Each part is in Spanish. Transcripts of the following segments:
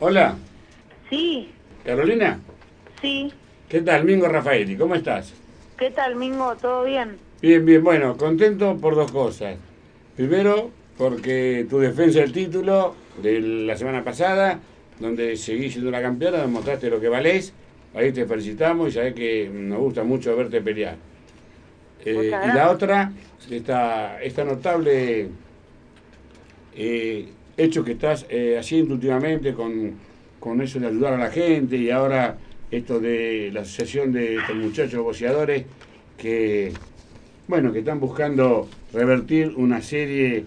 Hola, Sí, Carolina. sí. ¿Qué tal? Mingo Rafaeli, ¿cómo estás? ¿Qué tal, Mingo? ¿Todo bien? Bien, bien, bueno, contento por dos cosas. Primero, porque tu defensa del título de la semana pasada, donde seguís siendo la campeona, demostraste lo que valés. Ahí te felicitamos y sabés que nos gusta mucho verte pelear. Eh, y la otra, esta, esta notable eh, hecho que estás eh, haciendo últimamente con, con eso de ayudar a la gente y ahora esto de la asociación de estos muchachos boxeadores que, bueno, que están buscando revertir una serie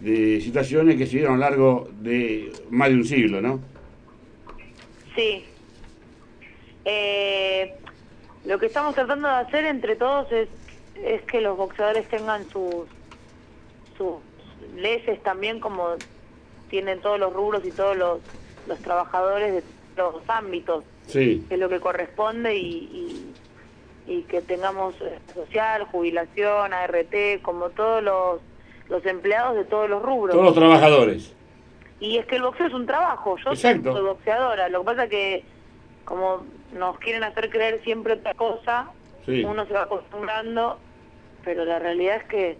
de situaciones que se dieron a lo largo de más de un siglo, ¿no? Sí. Eh, lo que estamos tratando de hacer entre todos es, es que los boxeadores tengan sus, sus leyes también como tienen todos los rubros y todos los, los trabajadores de los ámbitos, Sí, que es lo que corresponde y, y, y que tengamos eh, social, jubilación, ART, como todos los, los empleados de todos los rubros. todos los trabajadores. Y es que el boxeo es un trabajo. Yo Exacto. soy boxeadora. Lo que pasa que, como nos quieren hacer creer siempre otra cosa, Sí. uno se va acostumbrando, pero la realidad es que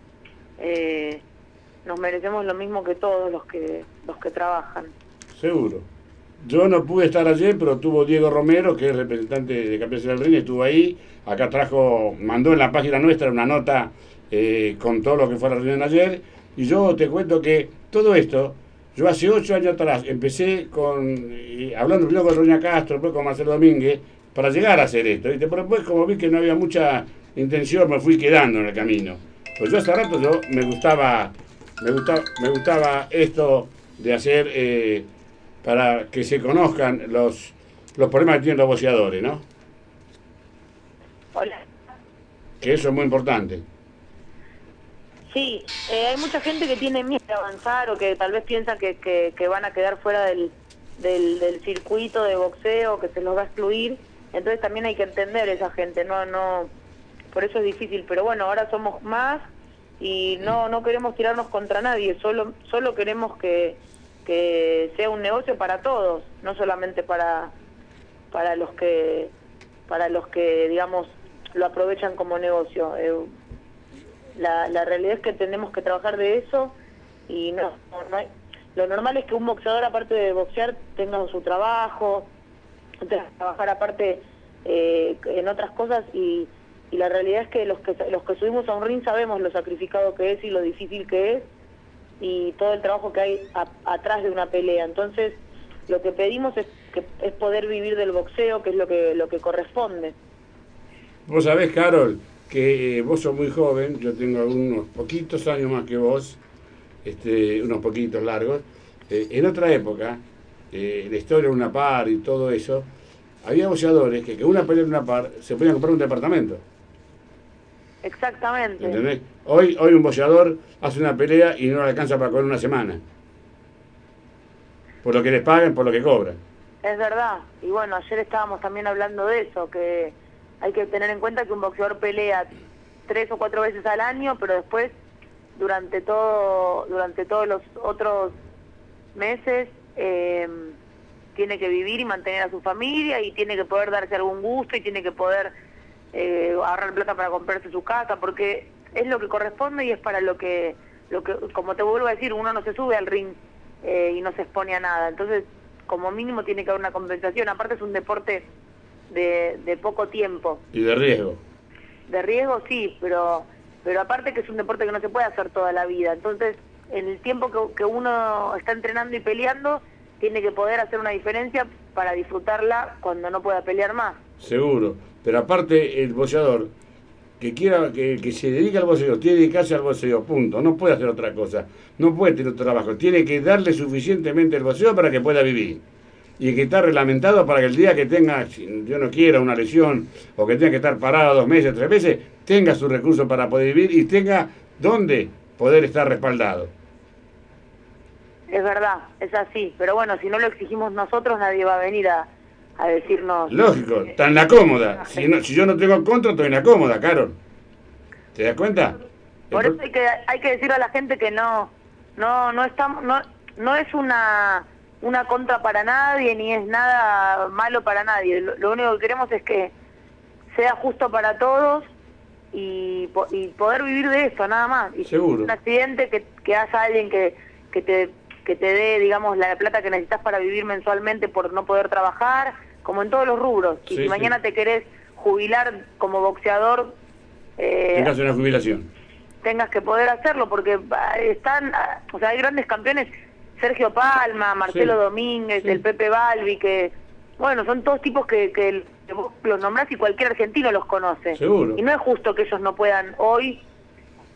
eh, nos merecemos lo mismo que todos los que los que trabajan. Seguro. Yo no pude estar ayer, pero tuvo Diego Romero, que es representante de Campeones del Ring, estuvo ahí. Acá trajo, mandó en la página nuestra una nota eh, con todo lo que fue la reunión ayer. Y yo te cuento que todo esto, yo hace ocho años atrás empecé con, eh, hablando primero con Roña Castro, después con Marcelo Domínguez, para llegar a hacer esto. ¿viste? Pero después, como vi que no había mucha intención, me fui quedando en el camino. Pues yo hace rato yo me gustaba, me gustaba, me gustaba esto de hacer eh, para que se conozcan los, los problemas que tienen los boxeadores, ¿no? Hola. Que eso es muy importante. Sí, eh, hay mucha gente que tiene miedo de avanzar o que tal vez piensa que, que, que van a quedar fuera del, del, del circuito de boxeo, que se los va a excluir. Entonces también hay que entender esa gente, no, no, por eso es difícil. Pero bueno, ahora somos más y no, no queremos tirarnos contra nadie, solo, solo queremos que, que sea un negocio para todos, no solamente para, para los que, para los que digamos lo aprovechan como negocio. Eh, la, la realidad es que tenemos que trabajar de eso y no, lo normal es que un boxeador aparte de boxear tenga su trabajo, trabajar aparte eh, en otras cosas y, y la realidad es que los que los que subimos a un ring sabemos lo sacrificado que es y lo difícil que es y todo el trabajo que hay a- atrás de una pelea. Entonces, lo que pedimos es que es poder vivir del boxeo, que es lo que lo que corresponde. Vos sabés, Carol, que eh, vos sos muy joven, yo tengo unos poquitos años más que vos, este, unos poquitos largos. Eh, en otra época, eh, la historia de una par y todo eso, había boxeadores que, que una pelea en una par se podían comprar un departamento. Exactamente. ¿Entendés? Hoy, hoy un boxeador hace una pelea y no le alcanza para comer una semana. Por lo que les pagan, por lo que cobran. Es verdad. Y bueno, ayer estábamos también hablando de eso, que hay que tener en cuenta que un boxeador pelea tres o cuatro veces al año, pero después durante todo durante todos los otros meses eh, tiene que vivir y mantener a su familia y tiene que poder darse algún gusto y tiene que poder eh, ahorrar plata para comprarse su casa porque es lo que corresponde y es para lo que lo que como te vuelvo a decir uno no se sube al ring eh, y no se expone a nada entonces como mínimo tiene que haber una compensación aparte es un deporte de, de poco tiempo Y de riesgo. de riesgo sí, pero pero aparte que es un deporte que no se puede hacer toda la vida. Entonces, en el tiempo que, que uno está entrenando y peleando, tiene que poder hacer una diferencia para disfrutarla cuando no pueda pelear más. Seguro. Pero aparte, el boxeador que quiera, que, que se dedique al boxeo, tiene que dedicarse al boxeo, punto. No puede hacer otra cosa. No puede tener otro trabajo. Tiene que darle suficientemente el boxeo para que pueda vivir. Y que está reglamentado para que el día que tenga, si yo no quiera, una lesión, o que tenga que estar parado dos meses, tres meses, tenga sus recursos para poder vivir y tenga dónde poder estar respaldado. Es verdad, es así. Pero bueno, si no lo exigimos nosotros, nadie va a venir a, a decirnos... Lógico, está en la cómoda. Si, no, si yo no tengo contra, estoy en la cómoda, Carol. ¿Te das cuenta? Por eso hay que, hay que decirle a la gente que no, no, no estamos, no, no es una, una contra para nadie, ni es nada malo para nadie. Lo, único que queremos es que sea justo para todos y, poder vivir de eso, nada más. Y Seguro. un accidente que, que haya alguien que, que, te, que te dé, digamos, la plata que necesitas para vivir mensualmente por no poder trabajar, como en todos los rubros. y si mañana te querés jubilar como boxeador... Eh, tengas una jubilación. Tengas que poder hacerlo, porque ah, están, ah, o sea, hay grandes campeones Sergio Palma, Marcelo Domínguez, el Pepe Balbi, que, bueno, son todos tipos que, que vos los nombrás y cualquier argentino los conoce. Seguro. Y no es justo que ellos no puedan hoy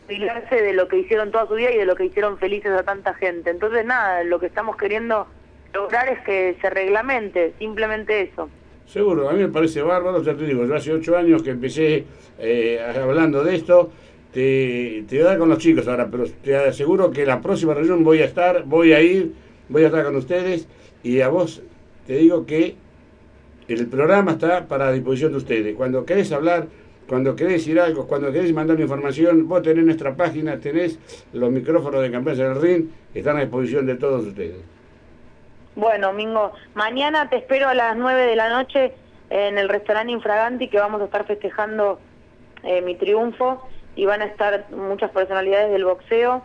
jubilarse de lo que hicieron toda su vida y de lo que hicieron felices a tanta gente. Entonces, nada, lo que estamos queriendo lograr es que se reglamente, simplemente eso. Seguro, a mí me parece bárbaro, ya te digo, yo hace ocho años que empecé eh, hablando de esto, te, te voy a dar con los chicos ahora, pero te aseguro que la próxima reunión voy a estar, voy a ir, voy a estar con ustedes y a vos te digo que el programa está para disposición de ustedes. Cuando querés hablar, cuando querés decir algo, cuando querés mandar información, vos tenés nuestra página, tenés los micrófonos de Campeones del Ring, están a disposición de todos ustedes. Bueno, Mingo, mañana te espero a las 9 de la noche en el restaurante Infraganti que vamos a estar festejando eh, mi triunfo y van a estar muchas personalidades del boxeo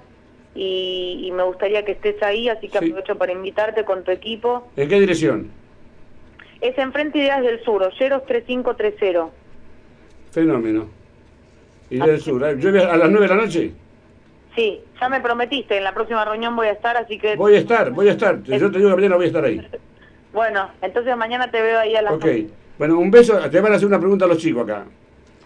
y, me gustaría que estés ahí, así que aprovecho para invitarte con tu equipo. ¿En qué dirección? Es enfrente Ideas del Sur, Olleros 3530. Fenómeno. Ideas del Sur. ¿eh? ¿A las 9 de la noche? Sí, ya me prometiste, en la próxima reunión voy a estar, así que... Voy a estar, voy a estar. Yo te digo que mañana voy a estar ahí. Bueno, entonces mañana te veo ahí a las Ok. Bueno, un beso. Te van a hacer una pregunta a los chicos acá.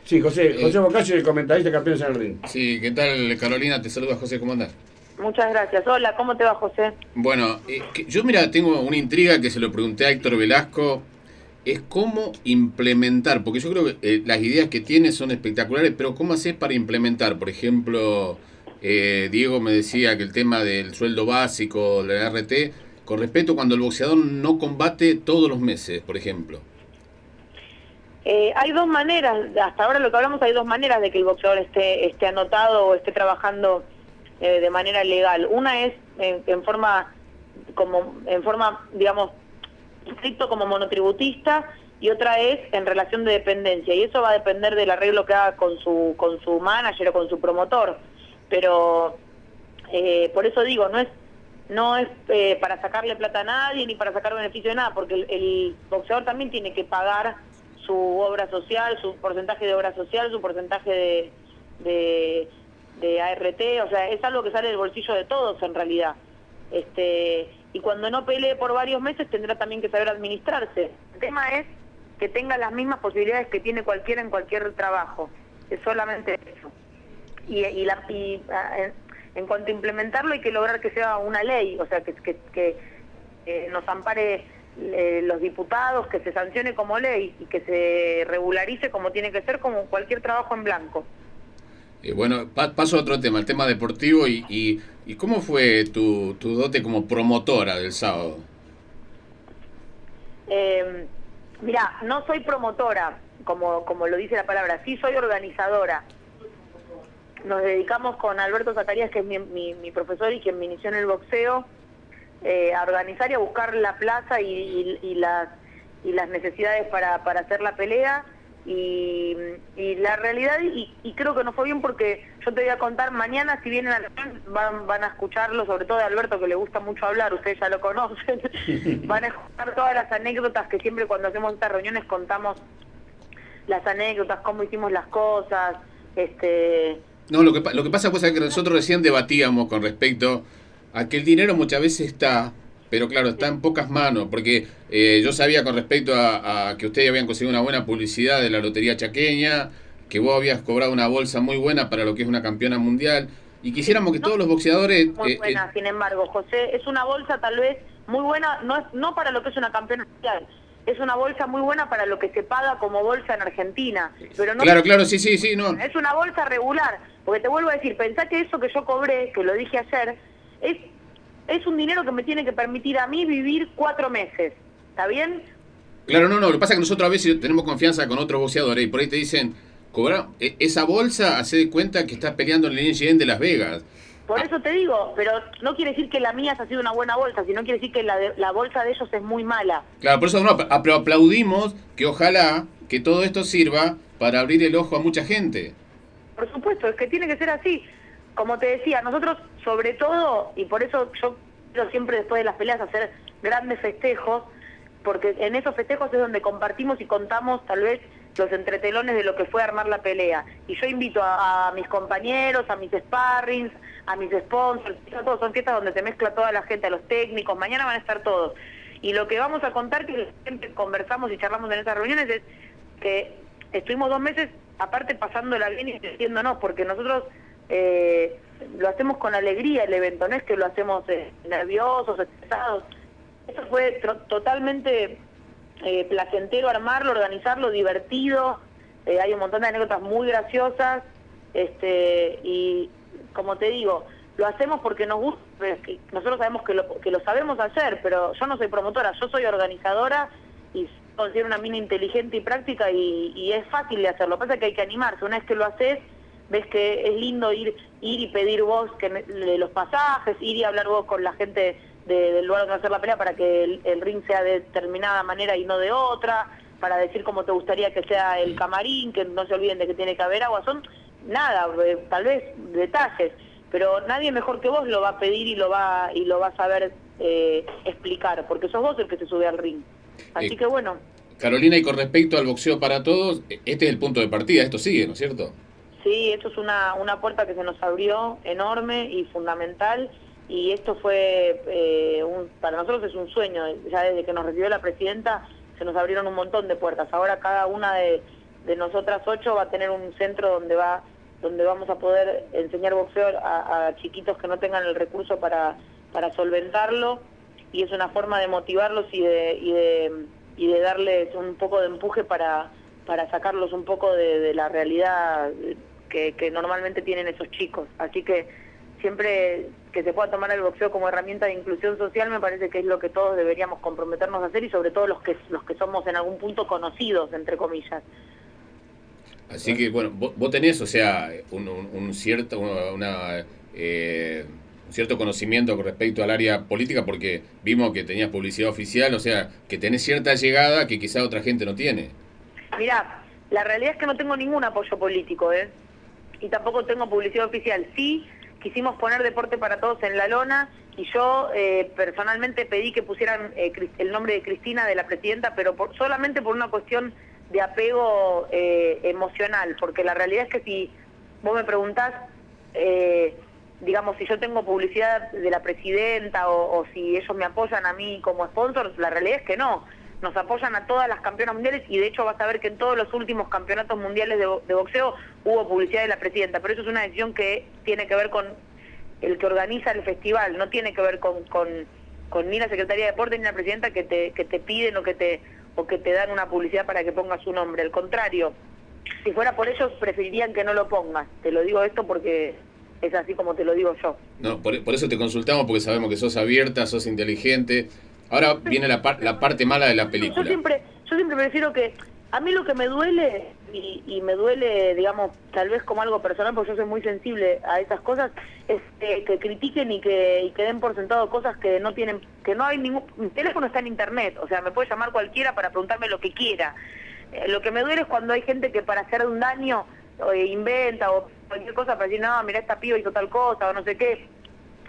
Sí, José, eh, José Bocasio, el comentarista campeón en el ring. Sí, ¿qué tal Carolina? Te saluda José, ¿cómo andás? Muchas gracias. Hola, ¿cómo te va José? Bueno, eh, yo mira, tengo una intriga que se lo pregunté a Héctor Velasco, es cómo implementar, porque yo creo que eh, las ideas que tiene son espectaculares, pero ¿cómo haces para implementar? Por ejemplo, Diego me decía que el tema del sueldo básico, la RT, con respecto cuando el boxeador no combate todos los meses, por ejemplo. Eh, hay dos maneras, hasta ahora lo que hablamos, hay dos maneras de que el boxeador esté, esté anotado o esté trabajando eh, de manera legal. Una es en, forma, como, en forma, digamos, estricto como monotributista y otra es en relación de dependencia. Y eso va a depender del arreglo que haga con su, con su manager o con su promotor. Pero eh, por eso digo, no es no es para sacarle plata a nadie ni para sacar beneficio de nada, porque el boxeador también tiene que pagar su obra social, su porcentaje de obra social, su porcentaje de, de, ART, o sea, es algo que sale del bolsillo de todos en realidad. Este, y cuando no pelee por varios meses tendrá también que saber administrarse. El tema es que tenga las mismas posibilidades que tiene cualquiera en cualquier trabajo. Es solamente eso. Y, y en, cuanto a implementarlo hay que lograr que sea una ley, o sea, que eh, nos ampare eh, los diputados, que se sancione como ley y que se regularice como tiene que ser, como cualquier trabajo en blanco. Eh, bueno, paso a otro tema, el tema deportivo y, y, cómo fue tu, tu, dote como promotora del sábado. Eh, mira, no soy promotora, como, como lo dice la palabra, sí soy organizadora. Nos dedicamos con Alberto Zacarías, que es mi, mi, profesor y quien me inició en el boxeo, eh, a organizar y a buscar la plaza y, las, y las necesidades para, para hacer la pelea. Y, la realidad, y, creo que no fue bien porque yo te voy a contar mañana, si vienen a van, van a escucharlo, sobre todo de Alberto que le gusta mucho hablar, ustedes ya lo conocen, van a escuchar todas las anécdotas que siempre cuando hacemos estas reuniones contamos las anécdotas, cómo hicimos las cosas, este... No, lo que, lo que pasa pues, es que nosotros recién debatíamos con respecto Aquel dinero muchas veces está, pero claro, está en pocas manos, porque eh, yo sabía con respecto a, que ustedes habían conseguido una buena publicidad de la Lotería Chaqueña, que vos habías cobrado una bolsa muy buena para lo que es una campeona mundial, y quisiéramos que todos los boxeadores... Muy eh, buena, eh, sin embargo, José, es una bolsa tal vez muy buena, no, es, no para lo que es una campeona mundial, es una bolsa muy buena para lo que se paga como bolsa en Argentina. Pero no claro, claro, sí, sí, sí, no. Es una bolsa regular, porque te vuelvo a decir, pensá que eso que yo cobré, que lo dije ayer, es, es un dinero que me tiene que permitir a mí vivir cuatro meses. ¿Está bien? Claro, no, no. Lo que pasa es que nosotros a veces tenemos confianza con otros boxeadores y por ahí te dicen, cobra e, esa bolsa, hace de cuenta que estás peleando en el ESPN de Las Vegas. Por Ah. eso te digo, pero no quiere decir que la mía ha sido una buena bolsa, sino quiere decir que la, de- la bolsa de ellos es muy mala. Claro, por eso no, apl- apl- aplaudimos que ojalá que todo esto sirva para abrir el ojo a mucha gente. Por supuesto, es que tiene que ser así. Como te decía, nosotros sobre todo, y por eso yo quiero siempre después de las peleas hacer grandes festejos, porque en esos festejos es donde compartimos y contamos tal vez los entretelones de lo que fue armar la pelea. Y yo invito a, mis compañeros, a mis sparrings, a mis sponsors, todos son fiestas donde se mezcla toda la gente, a los técnicos, mañana van a estar todos. Y lo que vamos a contar, que siempre conversamos y charlamos en esas reuniones, es que estuvimos dos meses, aparte pasándola bien y divirtiéndonos, porque nosotros eh, lo hacemos con alegría el evento, no es que lo hacemos eh, nerviosos, estresados. Eso fue totalmente eh, placentero armarlo, organizarlo, divertido. Eh, hay un montón de anécdotas muy graciosas. Este, y como te digo, lo hacemos porque nos gusta, nosotros sabemos que lo, que lo sabemos hacer, pero yo no soy promotora, yo soy organizadora y considero una mina inteligente y práctica y, y es fácil de hacerlo. Lo que pasa es que hay que animarse. Una vez que lo haces, ves que es lindo ir ir y pedir vos que me- los pasajes, ir y hablar vos con la gente de- del lugar donde va a hacer la pelea para que el, el ring sea de determinada manera y no de otra, para decir cómo te gustaría que sea el camarín, que no se olviden de que tiene que haber agua. Son nada, eh, tal vez detalles, pero nadie mejor que vos lo va a pedir y lo va y lo va a saber eh, explicar, porque sos vos el que se sube al ring. Así Eh, que bueno. Carolina, y con respecto al boxeo para todos, este es el punto de partida, esto sigue, ¿no es cierto? Sí, esto es una, una puerta que se nos abrió enorme y fundamental y esto fue, eh, un- para nosotros es un sueño, ya desde que nos recibió la presidenta se nos abrieron un montón de puertas, ahora cada una de, de nosotras ocho va a tener un centro donde va donde vamos a poder enseñar boxeo a, chiquitos que no tengan el recurso para, para solventarlo y es una forma de motivarlos y de, y de, y de darles un poco de empuje para, para sacarlos un poco de la realidad que, que normalmente tienen esos chicos. Así que siempre que se pueda tomar el boxeo como herramienta de inclusión social me parece que es lo que todos deberíamos comprometernos a hacer y sobre todo los que los que somos en algún punto conocidos entre comillas. Así que, bueno, vos, vos tenés, o sea, un, un- un cierto, una, una, eh, un cierto conocimiento con respecto al área política, porque vimos que tenías publicidad oficial, o sea, que tenés cierta llegada que quizá otra gente no tiene. Mirá, la realidad es que no tengo ningún apoyo político, ¿eh? Y tampoco tengo publicidad oficial. Sí, quisimos poner Deporte para Todos en la lona y yo eh, personalmente pedí que pusieran eh, el nombre de Cristina, de la presidenta, pero por- solamente por una cuestión de apego eh, emocional, porque la realidad es que si vos me preguntás, digamos, si yo tengo publicidad de la presidenta o si ellos me apoyan a mí como sponsor, la realidad es que no. Nos apoyan a todas las campeonas mundiales y de hecho vas a ver que en todos los últimos campeonatos mundiales de, bo- de boxeo hubo publicidad de la presidenta, pero eso es una decisión que tiene que ver con el que organiza el festival, no tiene que ver con, con, con ni la Secretaría de Deporte ni la presidenta que te, que te piden o que te, o que te dan una publicidad para que pongas su nombre. Al contrario, si fuera por ellos preferirían que no lo pongas. Te lo digo esto porque es así como te lo digo yo. No, por eso te consultamos, porque sabemos que sos abierta, sos inteligente. Ahora viene la, par- la parte mala de la Yo película. siempre, yo siempre prefiero que, a mí lo que me duele, y, y me duele, digamos, tal vez como algo personal, porque yo soy muy sensible a esas cosas, es eh, que critiquen y que, y den por sentado cosas que no tienen, que no hay ningún, mi teléfono está en internet, o sea, me puede llamar cualquiera para preguntarme lo que quiera. Eh, lo que me duele es cuando hay gente que para hacer un daño eh, inventa o cualquier cosa para decir, no, mira, esta piba hizo tal cosa o no sé qué.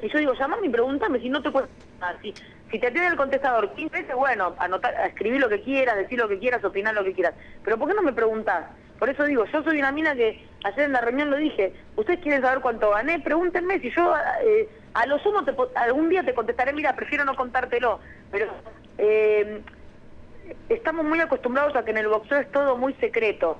Y yo digo, llamame y pregúntame si no te cuesta nada. Si, si te atiende el contestador 15 veces, bueno, anotar, escribir lo que quieras, decir lo que quieras, opinar lo que quieras. Pero ¿por qué no me preguntás? Por eso digo, yo soy una mina que ayer en la reunión lo dije, ustedes quieren saber cuánto gané, pregúntenme si yo eh, a lo sumo algún día te contestaré, mira, prefiero no contártelo. Pero eh, estamos muy acostumbrados a que en el boxeo es todo muy secreto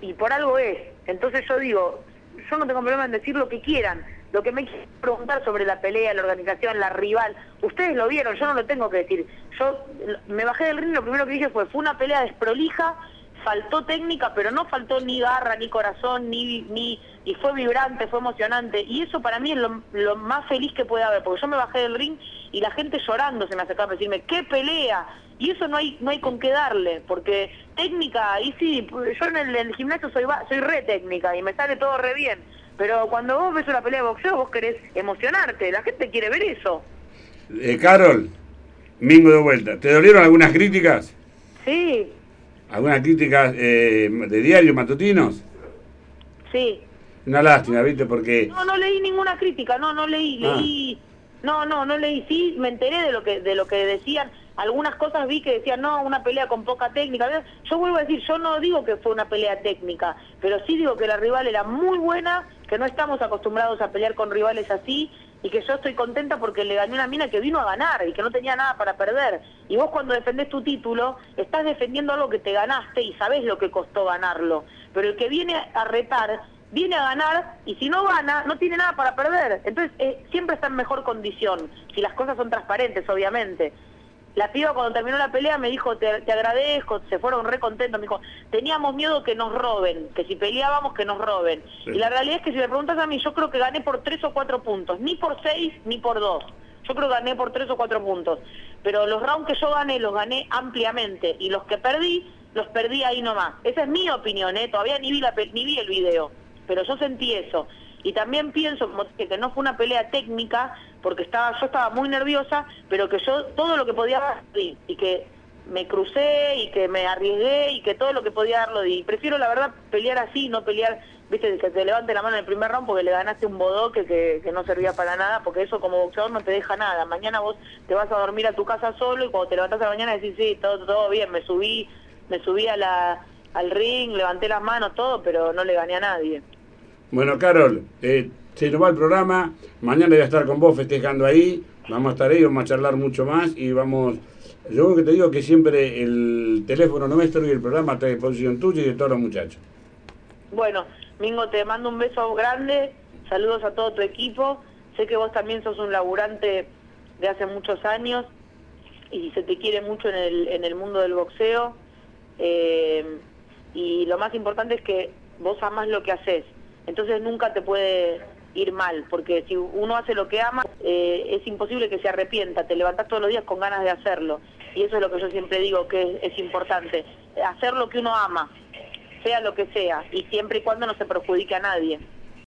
y por algo es. Entonces yo digo, yo no tengo problema en decir lo que quieran. Lo que me quieren preguntar sobre la pelea, la organización, la rival, ustedes lo vieron, yo no lo tengo que decir. Yo me bajé del ring y lo primero que dije fue, fue una pelea desprolija, faltó técnica, pero no faltó ni garra, ni corazón, ni, ni y fue vibrante, fue emocionante. Y eso para mí es lo, más feliz que puede haber, porque yo me bajé del ring y la gente llorando se me acercaba a decirme, ¡qué pelea! Y eso no hay no hay con qué darle, porque técnica, y sí, yo en el, en el gimnasio soy, soy re técnica y me sale todo re bien, Pero cuando vos ves una pelea de boxeo, vos querés emocionarte. La gente quiere ver eso. Eh, Carol, Mingo de vuelta. ¿Te dolieron algunas críticas? Sí, ¿Algunas críticas eh, de diarios matutinos? sí. Una lástima, ¿viste? Porque... No, no leí ninguna crítica, no, no leí, Ah. leí, no, no, no leí, sí, me enteré de lo que, de lo que decían, algunas cosas vi que decían, no, una pelea con poca técnica, yo vuelvo a decir, yo no digo que fue una pelea técnica, pero sí digo que la rival era muy buena, que no estamos acostumbrados a pelear con rivales así, y que yo estoy contenta porque le gané una mina que vino a ganar y que no tenía nada para perder. Y vos cuando defendés tu título, estás defendiendo algo que te ganaste y sabés lo que costó ganarlo. Pero el que viene a retar, viene a ganar y si no gana, no tiene nada para perder. Entonces eh, siempre está en mejor condición, si las cosas son transparentes, obviamente. La piba cuando terminó la pelea me dijo, te, te agradezco, se fueron re contentos, me dijo, teníamos miedo que nos roben, que si peleábamos que nos roben. Sí. Y la realidad es que si me preguntas a mí, yo creo que gané por tres o cuatro puntos, ni por seis ni por dos. Yo creo que gané por tres o cuatro puntos. Pero los rounds que yo gané, los gané ampliamente. Y los que perdí, los perdí ahí nomás. Esa es mi opinión, ¿eh? Todavía ni vi, la, ni vi el video. Pero yo sentí eso. Y también pienso que no fue una pelea técnica, porque estaba yo estaba muy nerviosa, pero que yo todo lo que podía dar y que me crucé y que me arriesgué y que todo lo que podía dar lo di. Prefiero la verdad pelear así, no pelear, viste, que te levante la mano en el primer round porque le ganaste un bodoque que, que no servía para nada, porque eso como boxeador no te deja nada. Mañana vos te vas a dormir a tu casa solo y cuando te levantás a la mañana decís, sí, todo, todo bien, me subí, me subí al ring, levanté las manos, todo, pero no le gané a nadie. Bueno, Carol, eh, se nos va el programa. Mañana voy a estar con vos festejando ahí. Vamos a estar ahí, vamos a charlar mucho más y vamos... Yo que te digo que siempre el teléfono nuestro y el programa está a disposición tuya y de todos los muchachos. Bueno, Mingo, te mando un beso grande, saludos a todo tu equipo. Sé que vos también sos un laburante de hace muchos años y se te quiere mucho en el, en el mundo del boxeo. Eh, y lo más importante es que vos amás lo que haces. Entonces nunca te puede ir mal, porque si uno hace lo que ama, eh, es imposible que se arrepienta, te levantás todos los días con ganas de hacerlo. Y eso es lo que yo siempre digo que es, es importante, hacer lo que uno ama, sea lo que sea, y siempre y cuando no se perjudique a nadie.